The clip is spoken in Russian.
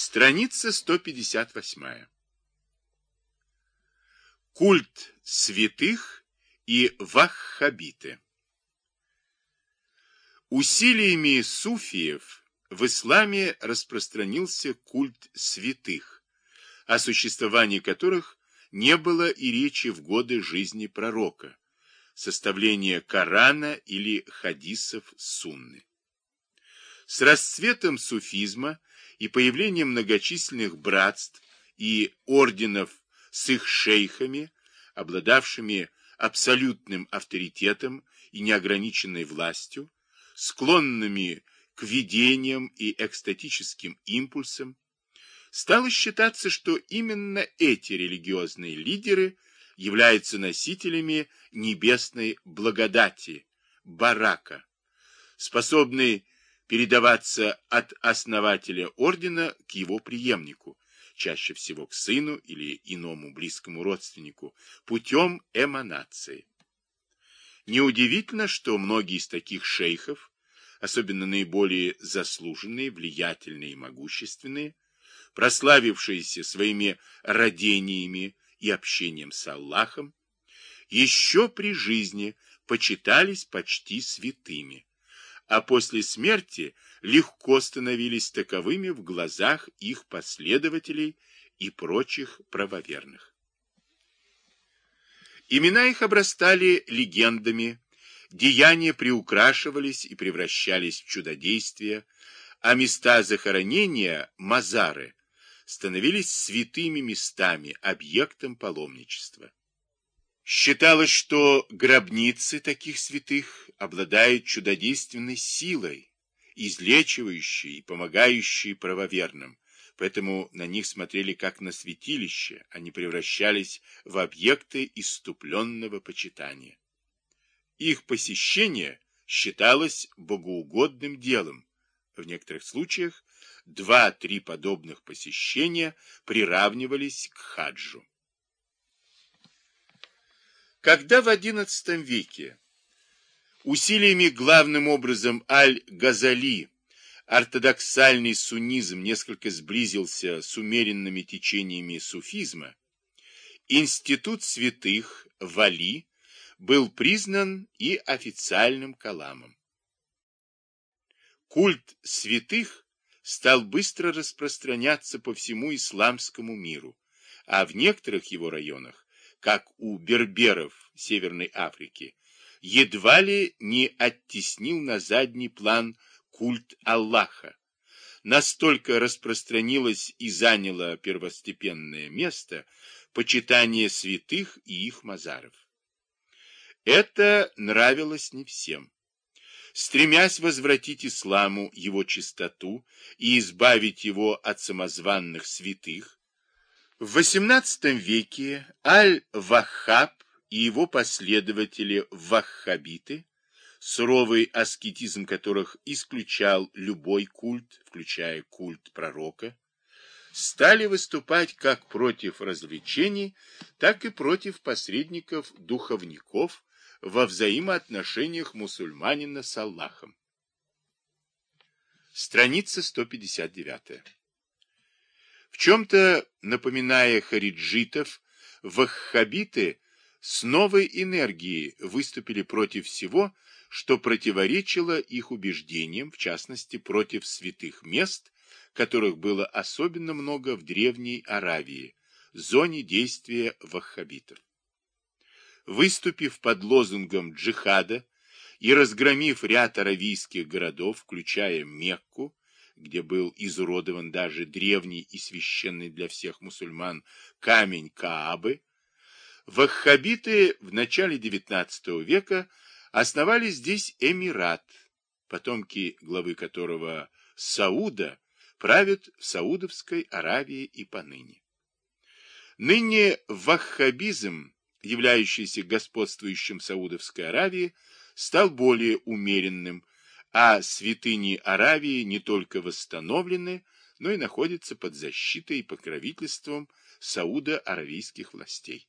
Страница 158. Культ святых и ваххабиты. Усилиями суфиев в исламе распространился культ святых, о существовании которых не было и речи в годы жизни пророка, составления Корана или хадисов Сунны. С расцветом суфизма и появлением многочисленных братств и орденов с их шейхами, обладавшими абсолютным авторитетом и неограниченной властью, склонными к видениям и экстатическим импульсам, стало считаться, что именно эти религиозные лидеры являются носителями небесной благодати, барака, способной передаваться от основателя ордена к его преемнику, чаще всего к сыну или иному близкому родственнику, путем эманации. Неудивительно, что многие из таких шейхов, особенно наиболее заслуженные, влиятельные и могущественные, прославившиеся своими родениями и общением с Аллахом, еще при жизни почитались почти святыми а после смерти легко становились таковыми в глазах их последователей и прочих правоверных. Имена их обрастали легендами, деяния приукрашивались и превращались в чудодействия, а места захоронения, мазары, становились святыми местами, объектом паломничества. Считалось, что гробницы таких святых обладают чудодейственной силой, излечивающей и помогающей правоверным, поэтому на них смотрели как на святилище, они превращались в объекты иступленного почитания. Их посещение считалось богоугодным делом. В некоторых случаях два-три подобных посещения приравнивались к хаджу. Когда в XI веке усилиями главным образом Аль-Газали ортодоксальный суннизм несколько сблизился с умеренными течениями суфизма, институт святых Вали был признан и официальным каламом. Культ святых стал быстро распространяться по всему исламскому миру, а в некоторых его районах как у берберов Северной Африки, едва ли не оттеснил на задний план культ Аллаха. Настолько распространилось и заняло первостепенное место почитание святых и их мазаров. Это нравилось не всем. Стремясь возвратить исламу его чистоту и избавить его от самозванных святых, в XVIII веке Аль-Ваххаб и его последователи ваххабиты, суровый аскетизм которых исключал любой культ, включая культ пророка, стали выступать как против развлечений, так и против посредников-духовников во взаимоотношениях мусульманина с Аллахом. Страница 159 в чем-то напоминая хариджитов, ваххабиты с новой энергией выступили против всего, что противоречило их убеждениям, в частности, против святых мест, которых было особенно много в Древней Аравии, зоне действия ваххабитов. Выступив под лозунгом джихада и разгромив ряд аравийских городов, включая Мекку, где был изуродован даже древний и священный для всех мусульман камень Каабы, ваххабиты в начале XIX века основали здесь эмират, потомки главы которого Сауда правят в Саудовской Аравии и поныне. Ныне ваххабизм, являющийся господствующим в Саудовской Аравии, стал более умеренным, а святыни Аравии не только восстановлены, но и находятся под защитой и покровительством саудо-аравийских властей.